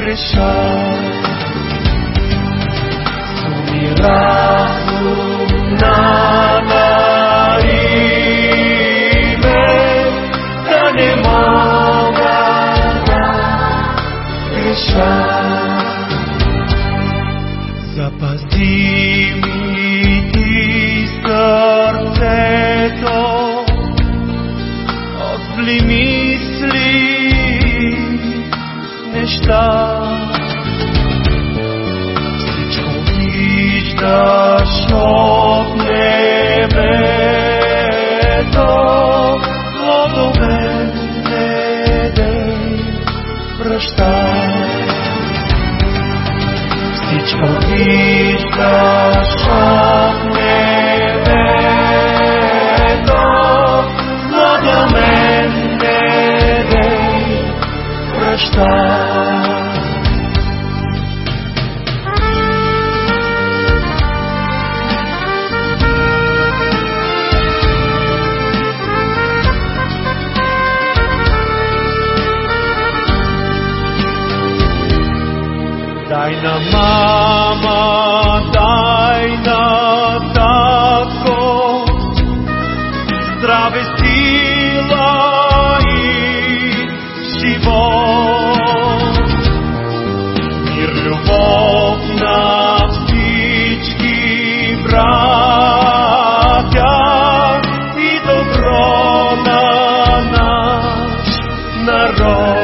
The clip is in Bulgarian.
Krishna, Krishna. вижда, всичко виждаш от небето, плодове не дей, прощай. Всичко виждаш от небето, плодове не дей, прощай. deiner Mama, deiner tatko, zdrave sila i život. Мир, любов на птички, братья, и добро на наш народ.